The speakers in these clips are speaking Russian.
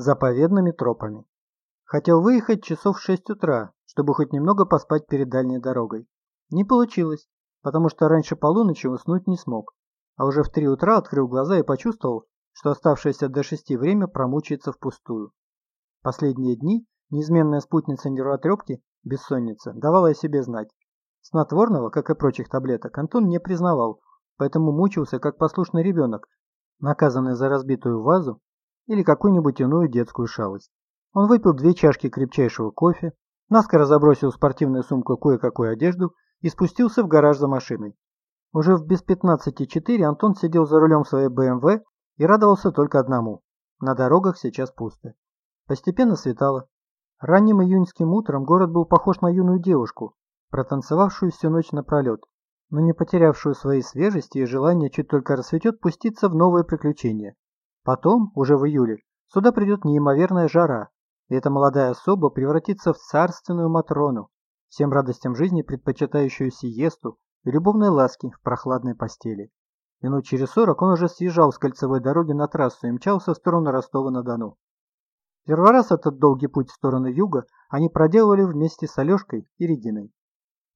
Заповедными тропами. Хотел выехать часов в 6 утра, чтобы хоть немного поспать перед дальней дорогой. Не получилось, потому что раньше полуночи уснуть не смог. А уже в 3 утра открыл глаза и почувствовал, что оставшееся до 6 время промучается впустую. Последние дни неизменная спутница нервотрепки, бессонница, давала о себе знать. Снотворного, как и прочих таблеток, Антон не признавал, поэтому мучился, как послушный ребенок, наказанный за разбитую вазу или какую-нибудь иную детскую шалость. Он выпил две чашки крепчайшего кофе, наскоро забросил в спортивную сумку кое-какую одежду и спустился в гараж за машиной. Уже в без 15.4 Антон сидел за рулем своей БМВ и радовался только одному. На дорогах сейчас пусто. Постепенно светало. Ранним июньским утром город был похож на юную девушку, протанцевавшую всю ночь напролет, но не потерявшую своей свежести и желания чуть только рассветет пуститься в новые приключения. Потом, уже в июле, сюда придет неимоверная жара, и эта молодая особа превратится в царственную Матрону, всем радостям жизни предпочитающую сиесту и любовной ласки в прохладной постели. Минут через сорок он уже съезжал с кольцевой дороги на трассу и мчался в сторону Ростова-на-Дону. Первый раз этот долгий путь в сторону юга они проделывали вместе с Алешкой и Региной.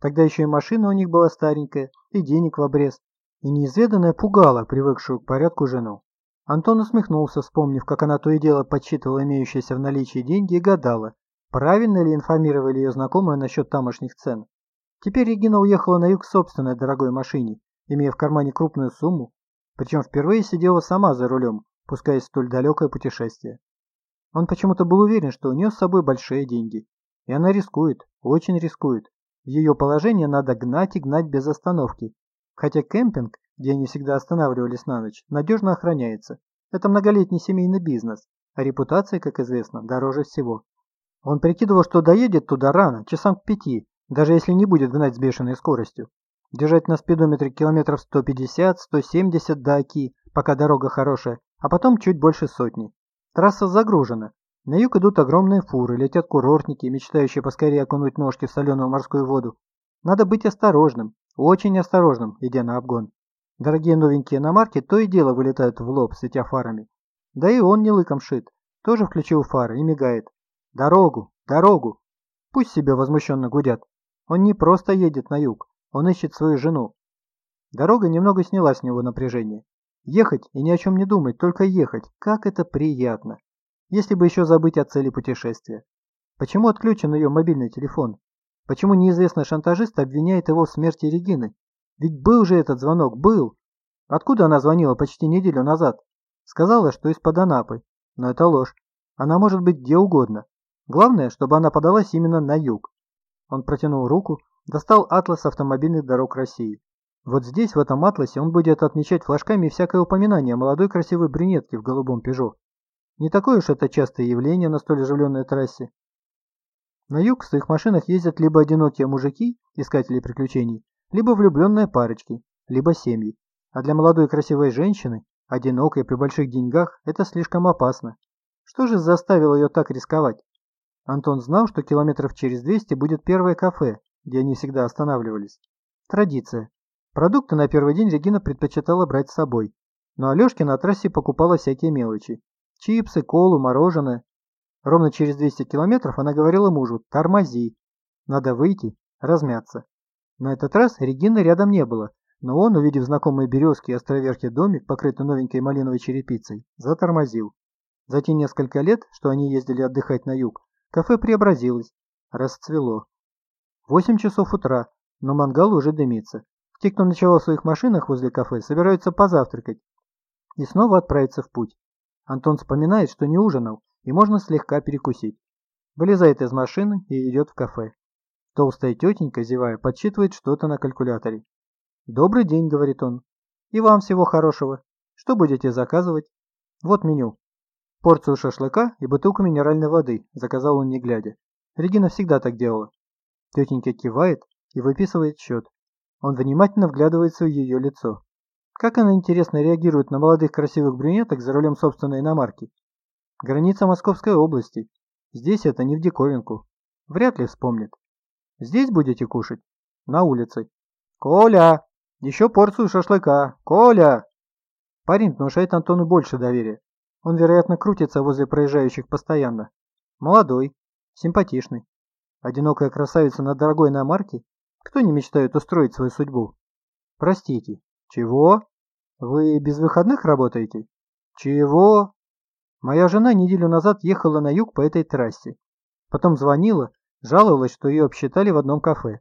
Тогда еще и машина у них была старенькая, и денег в обрез, и неизведанная пугала привыкшую к порядку жену. Антон усмехнулся, вспомнив, как она то и дело подсчитывала имеющиеся в наличии деньги и гадала, правильно ли информировали ее знакомые насчет тамошних цен. Теперь Регина уехала на юг в собственной дорогой машине, имея в кармане крупную сумму, причем впервые сидела сама за рулем, пускаясь в столь далекое путешествие. Он почему-то был уверен, что у нее с собой большие деньги, и она рискует, очень рискует. Ее положение надо гнать и гнать без остановки, хотя кемпинг где они всегда останавливались на ночь, надежно охраняется. Это многолетний семейный бизнес, а репутация, как известно, дороже всего. Он прикидывал, что доедет туда рано, часам к пяти, даже если не будет гнать с бешеной скоростью. Держать на спидометре километров 150-170 до Оки, пока дорога хорошая, а потом чуть больше сотни. Трасса загружена. На юг идут огромные фуры, летят курортники, мечтающие поскорее окунуть ножки в соленую морскую воду. Надо быть осторожным, очень осторожным, идя на обгон. Дорогие новенькие иномарки то и дело вылетают в лоб, светя фарами. Да и он не лыком шит. Тоже включил фары и мигает. Дорогу! Дорогу! Пусть себе возмущенно гудят. Он не просто едет на юг, он ищет свою жену. Дорога немного сняла с него напряжение. Ехать и ни о чем не думать, только ехать. Как это приятно. Если бы еще забыть о цели путешествия. Почему отключен ее мобильный телефон? Почему неизвестный шантажист обвиняет его в смерти Регины? Ведь был же этот звонок, был. Откуда она звонила почти неделю назад? Сказала, что из-под Анапы. Но это ложь. Она может быть где угодно. Главное, чтобы она подалась именно на юг. Он протянул руку, достал атлас автомобильных дорог России. Вот здесь, в этом атласе, он будет отмечать флажками всякое упоминание молодой красивой брюнетки в голубом «Пежо». Не такое уж это частое явление на столь оживленной трассе. На юг в своих машинах ездят либо одинокие мужики, искатели приключений, либо влюбленные парочки, либо семьи. А для молодой красивой женщины, одинокой при больших деньгах, это слишком опасно. Что же заставило ее так рисковать? Антон знал, что километров через 200 будет первое кафе, где они всегда останавливались. Традиция. Продукты на первый день Регина предпочитала брать с собой. Но Алешке на трассе покупала всякие мелочи. Чипсы, колу, мороженое. Ровно через 200 километров она говорила мужу «тормози». Надо выйти, размяться. На этот раз Регины рядом не было, но он, увидев знакомые березки и островерхий домик, покрытый новенькой малиновой черепицей, затормозил. За те несколько лет, что они ездили отдыхать на юг, кафе преобразилось, расцвело. Восемь часов утра, но мангал уже дымится. Те, кто ночевал в своих машинах возле кафе, собираются позавтракать и снова отправиться в путь. Антон вспоминает, что не ужинал, и можно слегка перекусить. Вылезает из машины и идет в кафе. Толстая тетенька, зевая, подсчитывает что-то на калькуляторе. «Добрый день», — говорит он. «И вам всего хорошего. Что будете заказывать?» «Вот меню. Порцию шашлыка и бутылку минеральной воды», — заказал он не глядя. Регина всегда так делала. Тетенька кивает и выписывает счет. Он внимательно вглядывается в ее лицо. Как она, интересно, реагирует на молодых красивых брюнеток за рулем собственной иномарки? Граница Московской области. Здесь это не в диковинку. Вряд ли вспомнит. Здесь будете кушать? На улице. Коля! Еще порцию шашлыка! Коля! Парень внушает Антону больше доверия. Он, вероятно, крутится возле проезжающих постоянно. Молодой, симпатичный. Одинокая красавица на дорогой иномарке? Кто не мечтает устроить свою судьбу? Простите. Чего? Вы без выходных работаете? Чего? Моя жена неделю назад ехала на юг по этой трассе. Потом звонила, жаловалась, что ее обсчитали в одном кафе.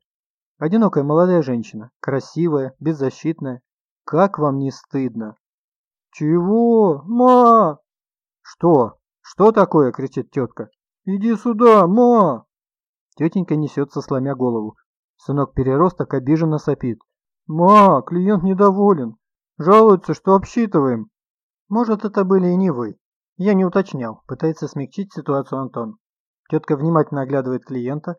Одинокая молодая женщина, красивая, беззащитная. Как вам не стыдно? Чего? Ма! Что? Что такое? кричит тетка. Иди сюда, ма! Тетенька несется, сломя голову. Сынок переросток обиженно сопит. «Ма, клиент недоволен. Жалуется, что обсчитываем». «Может, это были и не вы». Я не уточнял, пытается смягчить ситуацию Антон. Тетка внимательно оглядывает клиента,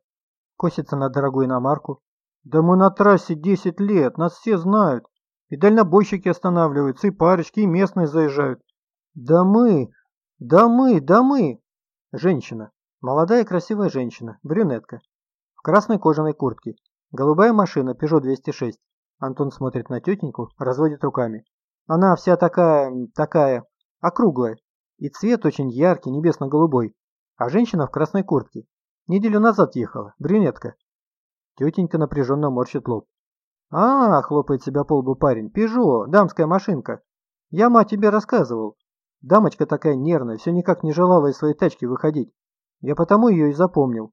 косится на дорогую иномарку. «Да мы на трассе 10 лет, нас все знают. И дальнобойщики останавливаются, и парочки, и местные заезжают. Да мы, да мы, да мы!» Женщина. Молодая красивая женщина, брюнетка. В красной кожаной куртке. Голубая машина, Peugeot 206. Антон смотрит на тетеньку, разводит руками. Она вся такая, такая, округлая. И цвет очень яркий, небесно-голубой. А женщина в красной куртке. Неделю назад ехала, брюнетка. Тетенька напряженно морщит лоб. «А, — хлопает себя по лбу парень, — Пежо, дамская машинка. Я, мать, тебе рассказывал. Дамочка такая нервная, все никак не желала из своей тачки выходить. Я потому ее и запомнил.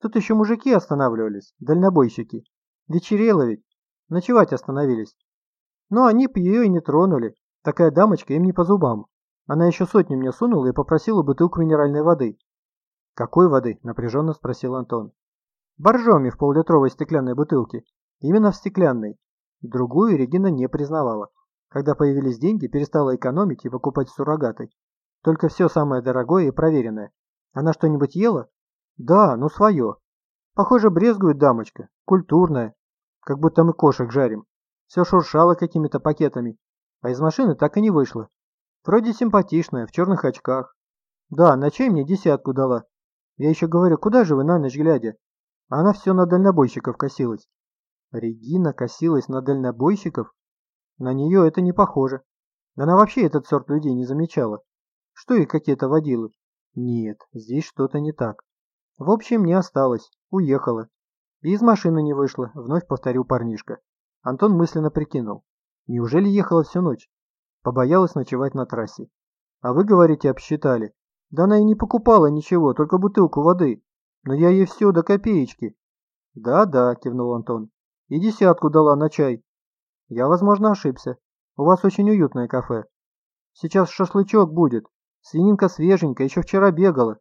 Тут еще мужики останавливались, дальнобойщики. Вечерело ведь. Ночевать остановились. Но они б ее и не тронули. Такая дамочка им не по зубам. Она еще сотню мне сунула и попросила бутылку минеральной воды. «Какой воды?» – напряженно спросил Антон. «Боржоми в поллитровой стеклянной бутылке. Именно в стеклянной. Другую Регина не признавала. Когда появились деньги, перестала экономить и покупать суррогаты. Только все самое дорогое и проверенное. Она что-нибудь ела? Да, ну свое. Похоже, брезгует дамочка. Культурная. Как будто мы кошек жарим. Все шуршало какими-то пакетами. А из машины так и не вышло. Вроде симпатичная, в черных очках. Да, на чай мне десятку дала. Я еще говорю, куда же вы на ночь глядя? Она все на дальнобойщиков косилась. Регина косилась на дальнобойщиков? На нее это не похоже. Она вообще этот сорт людей не замечала. Что и какие-то водилы. Нет, здесь что-то не так. В общем, не осталось. Уехала. И из машины не вышла, вновь повторил парнишка. Антон мысленно прикинул. Неужели ехала всю ночь? Побоялась ночевать на трассе. А вы, говорите, обсчитали. Да она и не покупала ничего, только бутылку воды. Но я ей все до копеечки. Да-да, кивнул Антон. И десятку дала на чай. Я, возможно, ошибся. У вас очень уютное кафе. Сейчас шашлычок будет. Свининка свеженькая, еще вчера бегала.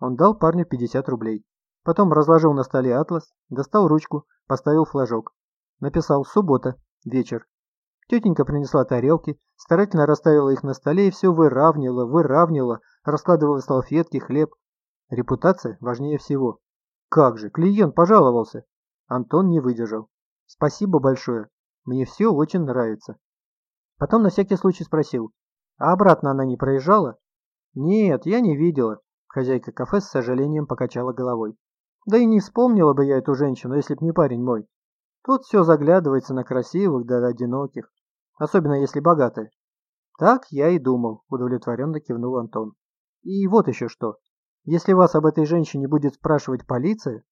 Он дал парню 50 рублей. Потом разложил на столе атлас, достал ручку, поставил флажок. Написал «Суббота, вечер». Тетенька принесла тарелки, старательно расставила их на столе и все выравнивала, выравнивала, раскладывала салфетки, хлеб. Репутация важнее всего. Как же, клиент пожаловался. Антон не выдержал. Спасибо большое. Мне все очень нравится. Потом на всякий случай спросил. А обратно она не проезжала? «Нет, я не видела», – хозяйка кафе с сожалением покачала головой. «Да и не вспомнила бы я эту женщину, если б не парень мой. Тут все заглядывается на красивых да одиноких, особенно если богатые». «Так я и думал», – удовлетворенно кивнул Антон. «И вот еще что. Если вас об этой женщине будет спрашивать полиция...»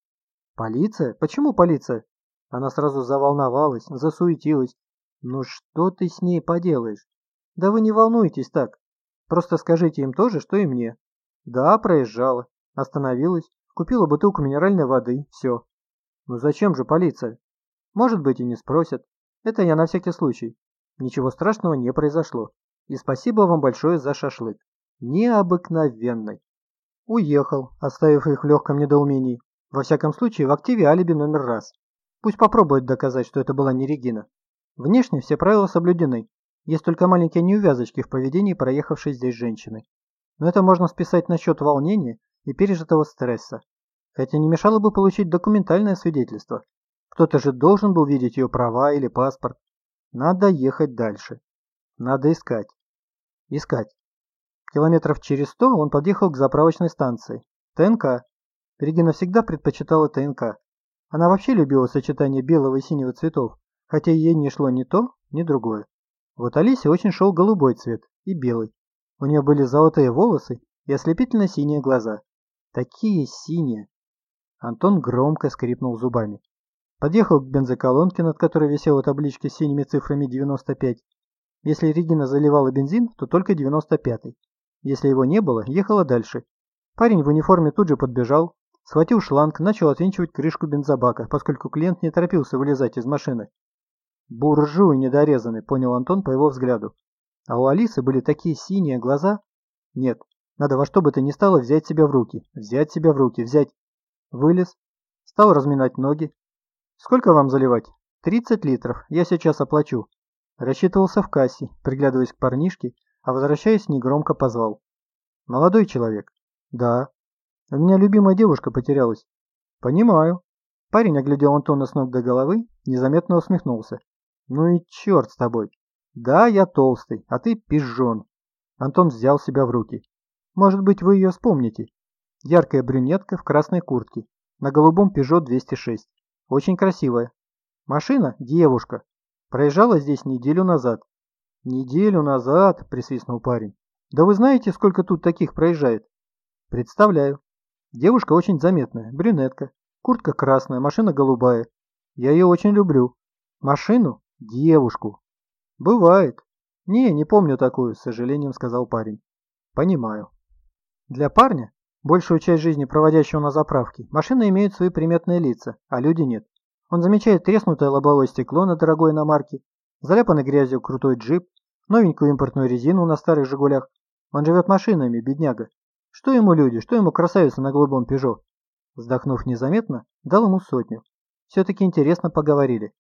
«Полиция? Почему полиция?» Она сразу заволновалась, засуетилась. «Ну что ты с ней поделаешь? Да вы не волнуйтесь так. Просто скажите им то же, что и мне. Да, проезжала. Остановилась. Купила бутылку минеральной воды. Все. Ну зачем же полиция? Может быть и не спросят. Это я на всякий случай. Ничего страшного не произошло. И спасибо вам большое за шашлык. Необыкновенный. Уехал, оставив их в легком недоумении. Во всяком случае, в активе алиби номер раз. Пусть попробуют доказать, что это была не Регина. Внешне все правила соблюдены. Есть только маленькие неувязочки в поведении проехавшей здесь женщины. Но это можно списать на счет волнения и пережитого стресса. Хотя не мешало бы получить документальное свидетельство. Кто-то же должен был видеть ее права или паспорт. Надо ехать дальше. Надо искать. Искать. Километров через сто он подъехал к заправочной станции. ТНК. Регина всегда предпочитала ТНК. Она вообще любила сочетание белого и синего цветов, хотя ей не шло ни то, ни другое. Вот Алисе очень шел голубой цвет и белый. У нее были золотые волосы и ослепительно синие глаза. Такие синие. Антон громко скрипнул зубами. Подъехал к бензоколонке, над которой висела табличка с синими цифрами 95. Если Регина заливала бензин, то только 95-й. Если его не было, ехала дальше. Парень в униформе тут же подбежал, схватил шланг, начал отвинчивать крышку бензобака, поскольку клиент не торопился вылезать из машины. «Буржуй недорезанный», — понял Антон по его взгляду. А у Алисы были такие синие глаза. Нет, надо во что бы то ни стало взять себя в руки. Взять себя в руки, взять. Вылез. Стал разминать ноги. Сколько вам заливать? 30 литров. Я сейчас оплачу. Рассчитывался в кассе, приглядываясь к парнишке, а возвращаясь негромко позвал. Молодой человек. Да. У меня любимая девушка потерялась. Понимаю. Парень оглядел Антона с ног до головы, незаметно усмехнулся. Ну и черт с тобой. Да, я толстый, а ты пижон. Антон взял себя в руки. Может быть, вы ее вспомните. Яркая брюнетка в красной куртке, на голубом Peugeot 206. Очень красивая. Машина – девушка. Проезжала здесь неделю назад. Неделю назад, присвистнул парень. Да вы знаете, сколько тут таких проезжает? Представляю. Девушка очень заметная, брюнетка. Куртка красная, машина голубая. Я ее очень люблю. Машину? Девушку. Бывает. Не, не помню такую, с сожалением сказал парень. Понимаю. Для парня, большую часть жизни проводящего на заправке, машины имеют свои приметные лица, а люди нет. Он замечает треснутое лобовое стекло на дорогой иномарке, заляпанный грязью крутой джип, новенькую импортную резину на старых «Жигулях». Он живет машинами, бедняга. Что ему люди, что ему красавица на голубом «Пежо»? Вздохнув незаметно, дал ему сотню. Все-таки интересно поговорили.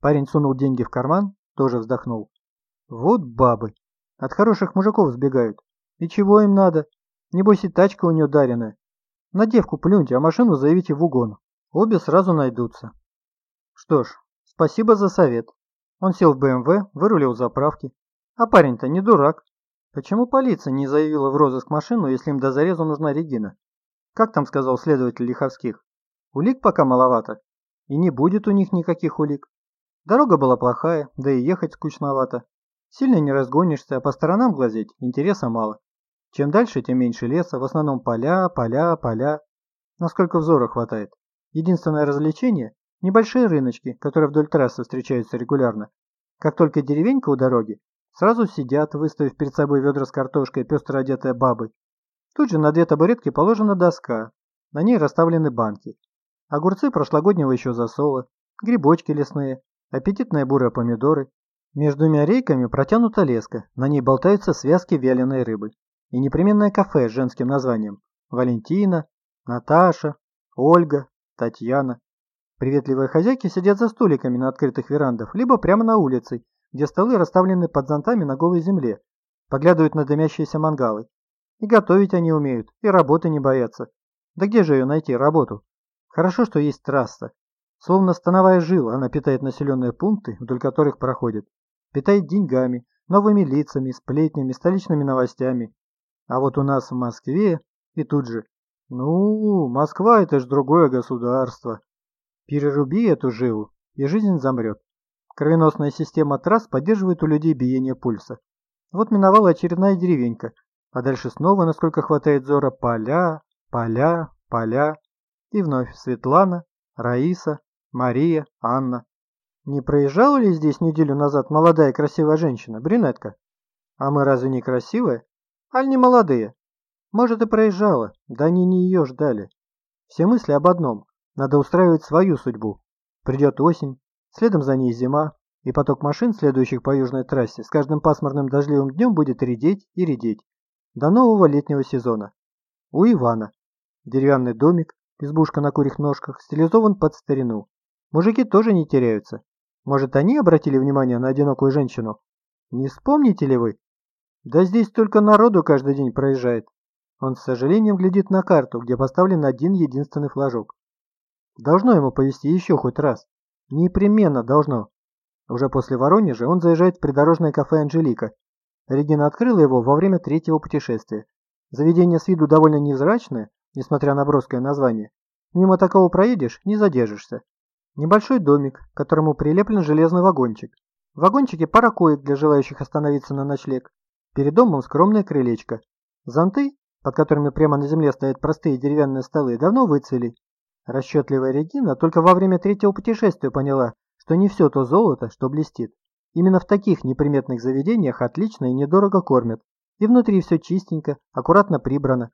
Парень сунул деньги в карман, тоже вздохнул. Вот бабы. От хороших мужиков сбегают. И чего им надо? Небось и тачка у нее даренная. На девку плюньте, а машину заявите в угон. Обе сразу найдутся. Что ж, спасибо за совет. Он сел в БМВ, вырулил заправки. А парень-то не дурак. Почему полиция не заявила в розыск машину, если им до зарезу нужна Регина? Как там сказал следователь Лиховских? Улик пока маловато. И не будет у них никаких улик. Дорога была плохая, да и ехать скучновато. Сильно не разгонишься, а по сторонам глазеть интереса мало. Чем дальше, тем меньше леса, в основном поля, поля, поля. Насколько взора хватает. Единственное развлечение – небольшие рыночки, которые вдоль трассы встречаются регулярно. Как только деревенька у дороги, сразу сидят, выставив перед собой ведра с картошкой, пестро одетые бабы. Тут же на две табуретки положена доска, на ней расставлены банки. Огурцы прошлогоднего еще засола, грибочки лесные, аппетитные бурые помидоры. Между двумя рейками протянута леска, на ней болтаются связки вяленой рыбы. И непременное кафе с женским названием. Валентина, Наташа, Ольга, Татьяна. Приветливые хозяйки сидят за столиками на открытых верандах, либо прямо на улице, где столы расставлены под зонтами на голой земле, поглядывают на дымящиеся мангалы. И готовить они умеют, и работы не боятся. Да где же ее найти, работу? Хорошо, что есть трасса. Словно становая жила, она питает населенные пункты, вдоль которых проходит. Питает деньгами, новыми лицами, сплетнями, столичными новостями. А вот у нас в Москве и тут же. Ну, Москва это ж другое государство. Переруби эту жилу, и жизнь замрет. Кровеносная система трасс поддерживает у людей биение пульса. Вот миновала очередная деревенька, а дальше снова, насколько хватает зора, поля, поля, поля. И вновь Светлана, Раиса, Мария, Анна. Не проезжала ли здесь неделю назад молодая красивая женщина, брюнетка? А мы разве не красивые? Аль не молодые? Может и проезжала, да они не ее ждали. Все мысли об одном. Надо устраивать свою судьбу. Придет осень, следом за ней зима, и поток машин, следующих по южной трассе, с каждым пасмурным дождливым днем будет редеть и редеть. До нового летнего сезона. У Ивана. Деревянный домик, избушка на курьих ножках, стилизован под старину. Мужики тоже не теряются. Может, они обратили внимание на одинокую женщину? Не вспомните ли вы? Да здесь только народу каждый день проезжает. Он с сожалением глядит на карту, где поставлен один единственный флажок. Должно ему повезти еще хоть раз. Непременно должно. Уже после Воронежа он заезжает в придорожное кафе «Анжелика». Регина открыла его во время третьего путешествия. Заведение с виду довольно невзрачное, несмотря на броское название. Мимо такого проедешь, не задержишься. Небольшой домик, к которому прилеплен железный вагончик. В вагончике пара коек для желающих остановиться на ночлег. Перед домом скромное крылечко. Зонты, под которыми прямо на земле стоят простые деревянные столы, давно выцвели. Расчетливая Регина только во время третьего путешествия поняла, что не все то золото, что блестит. Именно в таких неприметных заведениях отлично и недорого кормят. И внутри все чистенько, аккуратно прибрано.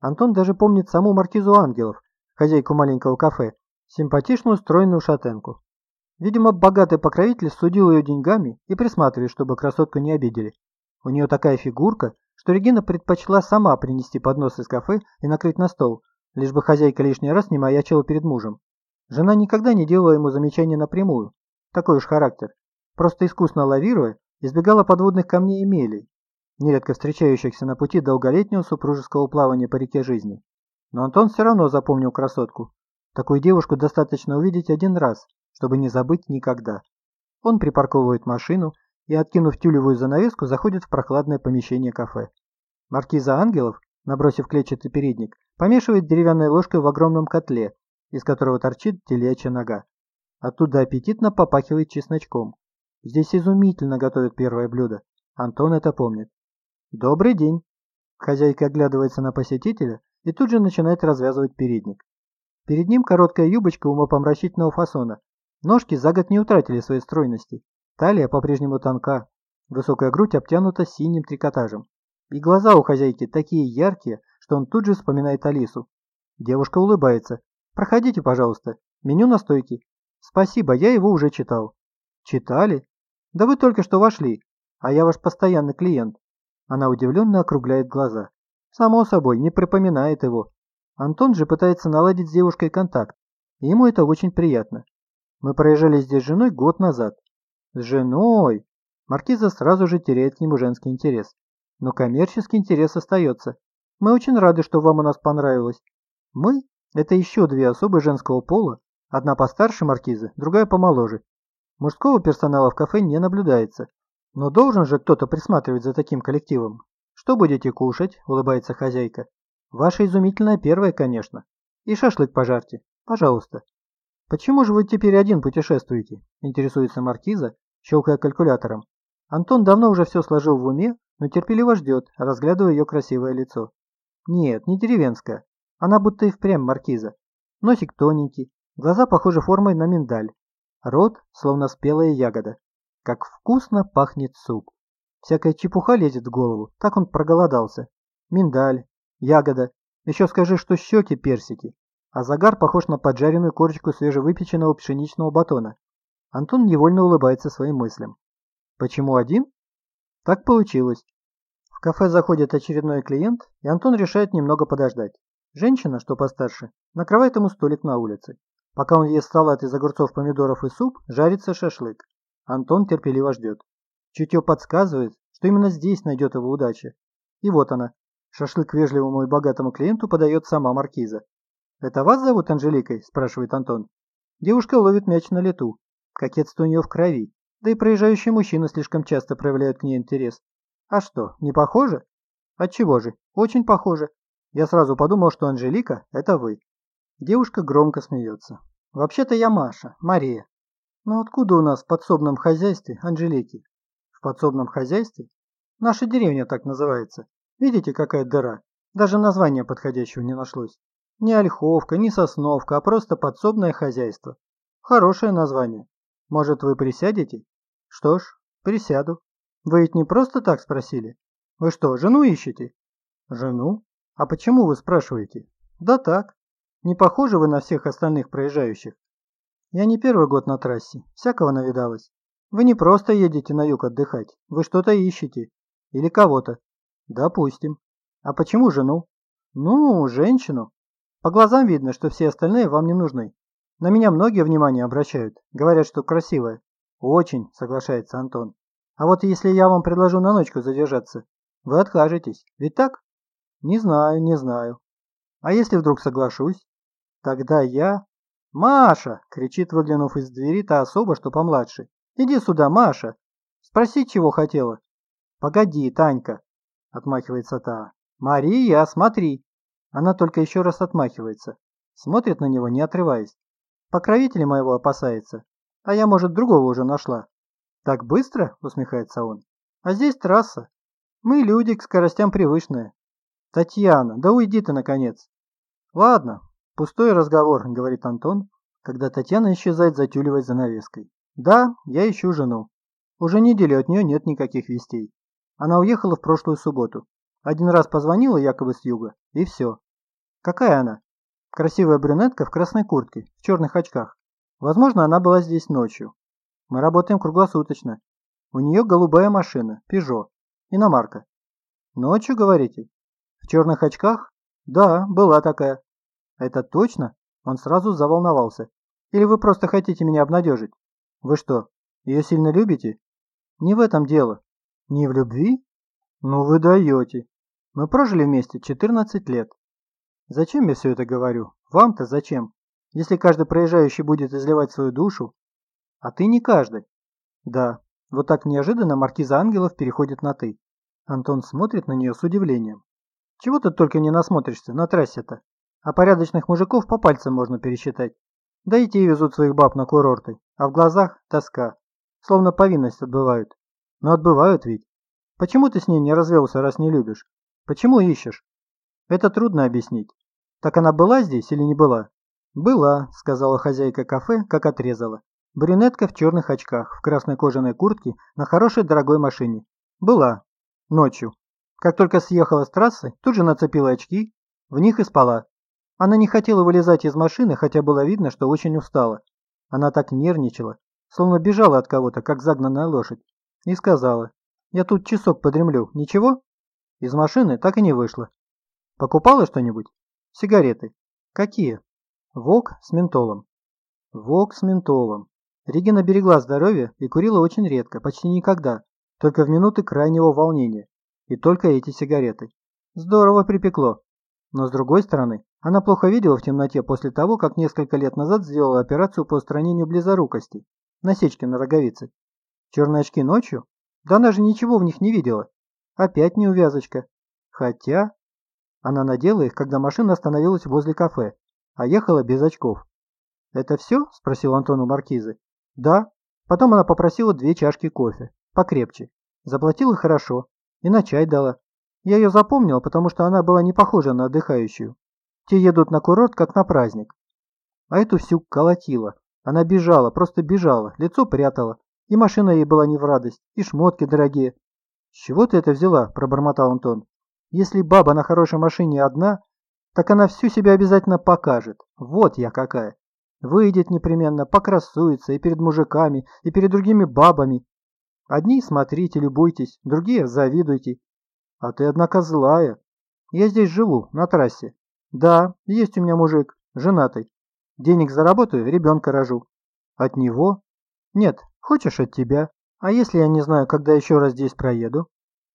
Антон даже помнит саму маркизу Ангелов, хозяйку маленького кафе, симпатичную стройную шатенку. Видимо, богатый покровитель судил ее деньгами и присматривает, чтобы красотку не обидели. У нее такая фигурка, что Регина предпочла сама принести поднос из кафе и накрыть на стол, лишь бы хозяйка лишний раз не маячила перед мужем. Жена никогда не делала ему замечания напрямую. Такой уж характер. Просто искусно лавируя, избегала подводных камней и мелей, нередко встречающихся на пути долголетнего супружеского плавания по реке жизни. Но Антон все равно запомнил красотку. Такую девушку достаточно увидеть один раз, чтобы не забыть никогда. Он припарковывает машину и, откинув тюлевую занавеску, заходит в прохладное помещение кафе. Маркиза Ангелов, набросив клетчатый передник, помешивает деревянной ложкой в огромном котле, из которого торчит телячья нога. Оттуда аппетитно попахивает чесночком. Здесь изумительно готовят первое блюдо. Антон это помнит. «Добрый день!» Хозяйка оглядывается на посетителя и тут же начинает развязывать передник. Перед ним короткая юбочка умопомрачительного фасона. Ножки за год не утратили своей стройности. Талия по-прежнему тонка. Высокая грудь обтянута синим трикотажем. И глаза у хозяйки такие яркие, что он тут же вспоминает Алису. Девушка улыбается. «Проходите, пожалуйста. Меню на стойке». «Спасибо, я его уже читал». «Читали? Да вы только что вошли, а я ваш постоянный клиент». Она удивленно округляет глаза. Само собой, не припоминает его. Антон же пытается наладить с девушкой контакт, и ему это очень приятно. Мы проезжали здесь с женой год назад. С женой? Маркиза сразу же теряет к нему женский интерес. Но коммерческий интерес остается. Мы очень рады, что вам у нас понравилось. Мы – это еще две особы женского пола, одна постарше маркизы, другая помоложе. Мужского персонала в кафе не наблюдается. Но должен же кто-то присматривать за таким коллективом. Что будете кушать? – улыбается хозяйка. Ваша изумительная первая, конечно. И шашлык пожарьте. Пожалуйста. Почему же вы теперь один путешествуете? Интересуется Маркиза, щелкая калькулятором. Антон давно уже все сложил в уме, но терпеливо ждет, разглядывая ее красивое лицо. Нет, не деревенская. Она будто и впрямь маркиза. Носик тоненький, глаза похожи формой на миндаль. Рот, словно спелая ягода. Как вкусно пахнет суп. Всякая чепуха лезет в голову, так он проголодался. Миндаль, ягода. Еще скажи, что щеки персики. А загар похож на поджаренную корочку свежевыпеченного пшеничного батона. Антон невольно улыбается своим мыслям. Почему один? Так получилось. В кафе заходит очередной клиент, и Антон решает немного подождать. Женщина, что постарше, накрывает ему столик на улице. Пока он ест салат из огурцов, помидоров и суп, жарится шашлык. Антон терпеливо ждет. Чутье подсказывает, что именно здесь найдет его удача. И вот она, Шашлык вежливому и богатому клиенту подает сама маркиза. «Это вас зовут Анжеликой?» – спрашивает Антон. Девушка ловит мяч на лету. Кокетство у нее в крови. Да и проезжающие мужчины слишком часто проявляют к ней интерес. А что, не похоже? Отчего же? Очень похоже. Я сразу подумал, что Анжелика – это вы. Девушка громко смеется. Вообще-то я Маша, Мария. Но откуда у нас в подсобном хозяйстве Анжелики? В подсобном хозяйстве? Наша деревня так называется. Видите, какая дыра? Даже названия подходящего не нашлось. Не ольховка, не сосновка, а просто подсобное хозяйство. Хорошее название. Может, вы присядете? Что ж, присяду. Вы ведь не просто так спросили? Вы что, жену ищете? Жену? А почему вы спрашиваете? Да так. Не похожи вы на всех остальных проезжающих. Я не первый год на трассе, всякого навидалась. Вы не просто едете на юг отдыхать, вы что-то ищете. Или кого-то. Допустим. А почему жену? Ну, женщину. По глазам видно, что все остальные вам не нужны. На меня многие внимание обращают. Говорят, что красивая. Очень, соглашается Антон. А вот если я вам предложу на ночку задержаться, вы откажетесь, ведь так? Не знаю, не знаю. А если вдруг соглашусь? Тогда я... «Маша!» — кричит, выглянув из двери та особа, что помладше. «Иди сюда, Маша! Спроси, чего хотела?» «Погоди, Танька!» – отмахивается та. «Мария, смотри!» Она только еще раз отмахивается. Смотрит на него, не отрываясь. Покровителя моего опасается. А я, может, другого уже нашла. «Так быстро?» – усмехается он. «А здесь трасса. Мы люди к скоростям привычные. Татьяна, да уйди ты, наконец. Ладно, пустой разговор, говорит Антон, когда Татьяна исчезает за тюлевой занавеской. Да, я ищу жену. Уже неделю от нее нет никаких вестей. Она уехала в прошлую субботу. Один раз позвонила якобы с юга, и все. Какая она? Красивая брюнетка в красной куртке, в черных очках. Возможно, она была здесь ночью. Мы работаем круглосуточно. У нее голубая машина, Пежо, иномарка. Ночью, говорите? В черных очках? Да, была такая. Это точно? Он сразу заволновался. Или вы просто хотите меня обнадежить? Вы что, ее сильно любите? Не в этом дело. Не в любви? Ну вы даете. Мы прожили вместе 14 лет. Зачем я все это говорю? Вам-то зачем? Если каждый проезжающий будет изливать свою душу, а ты не каждый. Да, вот так неожиданно маркиза Ангелов переходит на «ты». Антон смотрит на нее с удивлением. Чего ты только не насмотришься на трассе-то? А порядочных мужиков по пальцам можно пересчитать. Да и те везут своих баб на курорты, а в глазах тоска. Словно повинность отбывают. Но отбывают ведь. Почему ты с ней не развелся, раз не любишь? Почему ищешь? Это трудно объяснить. Так она была здесь или не была? Была, сказала хозяйка кафе, как отрезала. Брюнетка в черных очках, в красной кожаной куртке, на хорошей дорогой машине. Была. Ночью. Как только съехала с трассы, тут же нацепила очки, в них и спала. Она не хотела вылезать из машины, хотя было видно, что очень устала. Она так нервничала, словно бежала от кого-то, как загнанная лошадь, и сказала, «Я тут часок подремлю, ничего?» Из машины так и не вышла. «Покупала что-нибудь?» «Сигареты». «Какие?» «Вок с ментолом». «Вок с ментолом». Регина берегла здоровье и курила очень редко, почти никогда, только в минуты крайнего волнения. И только эти сигареты. Здорово припекло. Но с другой стороны, она плохо видела в темноте после того, как несколько лет назад сделала операцию по устранению близорукости, насечки на роговице. Черные очки ночью? Да она же ничего в них не видела. Опять неувязочка. Хотя... Она надела их, когда машина остановилась возле кафе, а ехала без очков. «Это все?» – спросил Антон у маркизы. «Да». Потом она попросила две чашки кофе, покрепче. Заплатила хорошо. И на чай дала. Я ее запомнил, потому что она была не похожа на отдыхающую. Те едут на курорт, как на праздник. А эту всю колотила. Она бежала, просто бежала, лицо прятала. И машина ей была не в радость, и шмотки дорогие. «С чего ты это взяла?» – пробормотал Антон. «Если баба на хорошей машине одна, так она всю себя обязательно покажет. Вот я какая. Выйдет непременно, покрасуется и перед мужиками, и перед другими бабами. Одни смотрите, любуйтесь, другие завидуйте. А ты, однако, злая. Я здесь живу, на трассе. Да, есть у меня мужик, женатый. Денег заработаю, ребенка рожу. От него? Нет, хочешь от тебя. А если я не знаю, когда еще раз здесь проеду?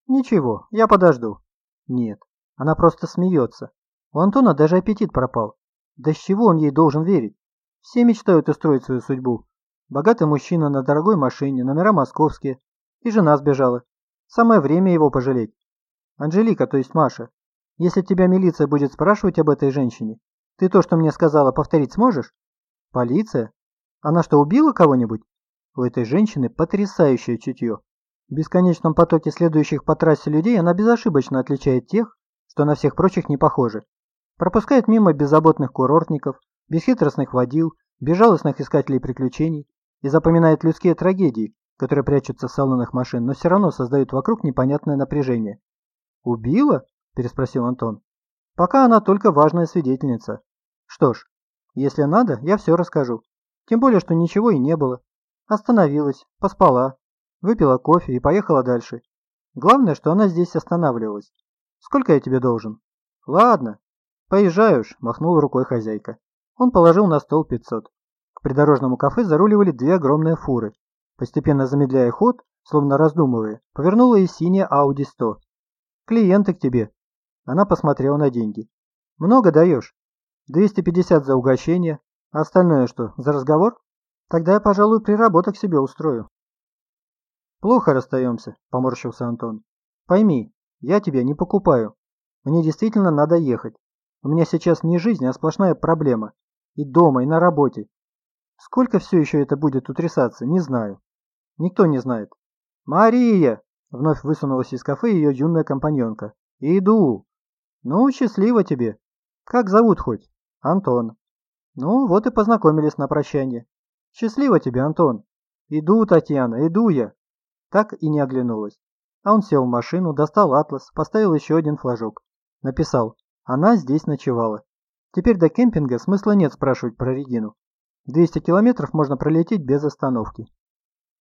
Ничего, я подожду. Нет, она просто смеется. У Антона даже аппетит пропал. Да с чего он ей должен верить? Все мечтают устроить свою судьбу. Богатый мужчина на дорогой машине, номера московские. И жена сбежала. Самое время его пожалеть. Анжелика, то есть Маша, если тебя милиция будет спрашивать об этой женщине, ты то, что мне сказала, повторить сможешь? Полиция? Она что, убила кого-нибудь? У этой женщины потрясающее чутье. В бесконечном потоке следующих по трассе людей она безошибочно отличает тех, что на всех прочих не похожи. Пропускает мимо беззаботных курортников, бесхитростных водил, безжалостных искателей приключений и запоминает людские трагедии, которые прячутся в салонах машин, но все равно создают вокруг непонятное напряжение. «Убила?» – переспросил Антон. «Пока она только важная свидетельница. Что ж, если надо, я все расскажу. Тем более, что ничего и не было. Остановилась, поспала, выпила кофе и поехала дальше. Главное, что она здесь останавливалась. Сколько я тебе должен?» «Ладно, поезжай уж», – махнула рукой хозяйка. Он положил на стол 500. К придорожному кафе заруливали две огромные фуры. Постепенно замедляя ход, словно раздумывая, повернула и синяя Audi 100. Клиенты к тебе. Она посмотрела на деньги. Много даешь? 250 за угощение. А остальное что, за разговор? Тогда я, пожалуй, приработок себе устрою. Плохо расстаемся, поморщился Антон. Пойми, я тебя не покупаю. Мне действительно надо ехать. У меня сейчас не жизнь, а сплошная проблема. И дома, и на работе. Сколько все еще это будет утрясаться, не знаю. Никто не знает. «Мария!» Вновь высунулась из кафе ее юная компаньонка. «Иду!» «Ну, счастливо тебе!» «Как зовут хоть?» «Антон». «Ну, вот и познакомились на прощание». «Счастливо тебе, Антон!» «Иду, Татьяна, иду я!» Так и не оглянулась. А он сел в машину, достал атлас, поставил еще один флажок. Написал «Она здесь ночевала». Теперь до кемпинга смысла нет спрашивать про Регину. 200 километров можно пролететь без остановки.